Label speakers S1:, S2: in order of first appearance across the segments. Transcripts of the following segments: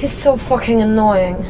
S1: He's so fucking annoying.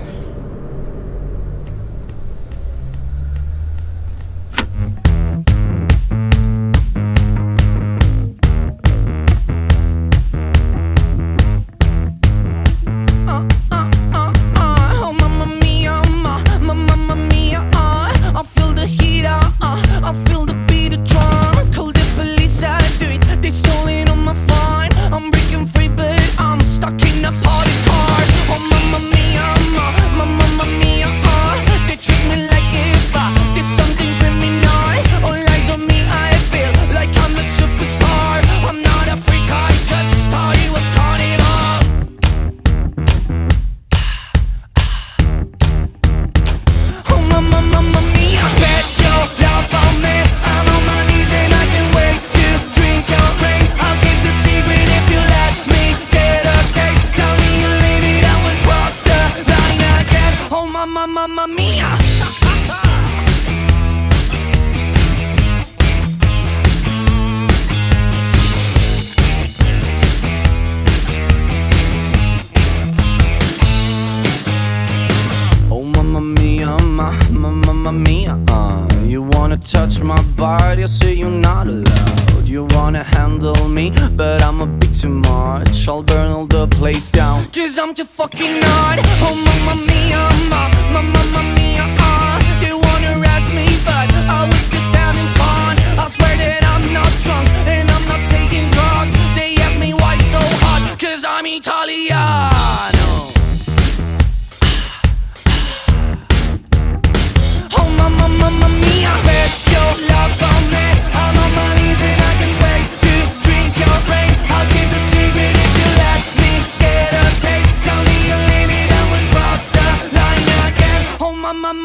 S2: mamma, mamma, mia. Oh, mamma mia, ma, mamma mia, uh, you wanna touch my body, I say you're not allowed you wanna handle me But I'm a bit too much. I'll burn all the place down. Cause I'm too fucking hot. Oh mamma mia, mama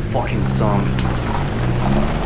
S3: fucking song.